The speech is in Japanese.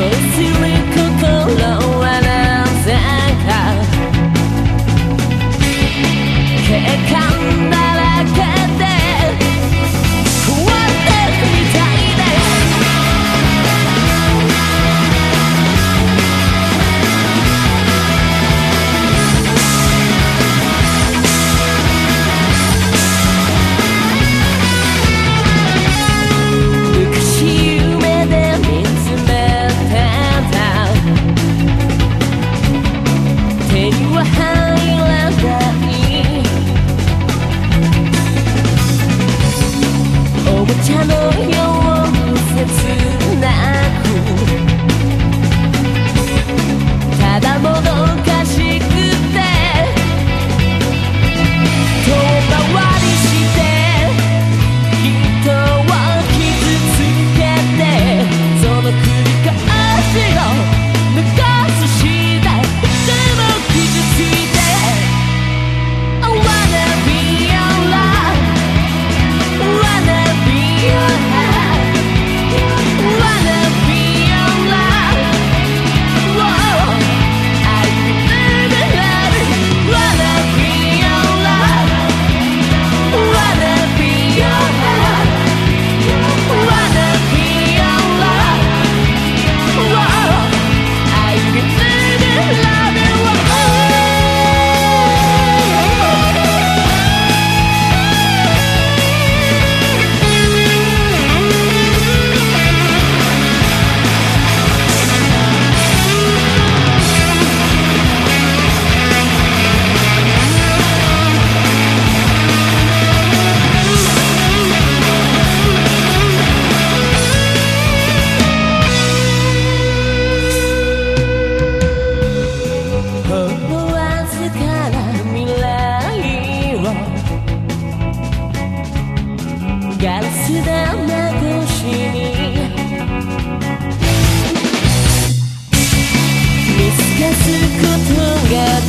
Cause you おもちゃのよう切なくただもどかしくて遠回りして人を傷つけてその繰り返しをガラス玉越しに。見透かすことが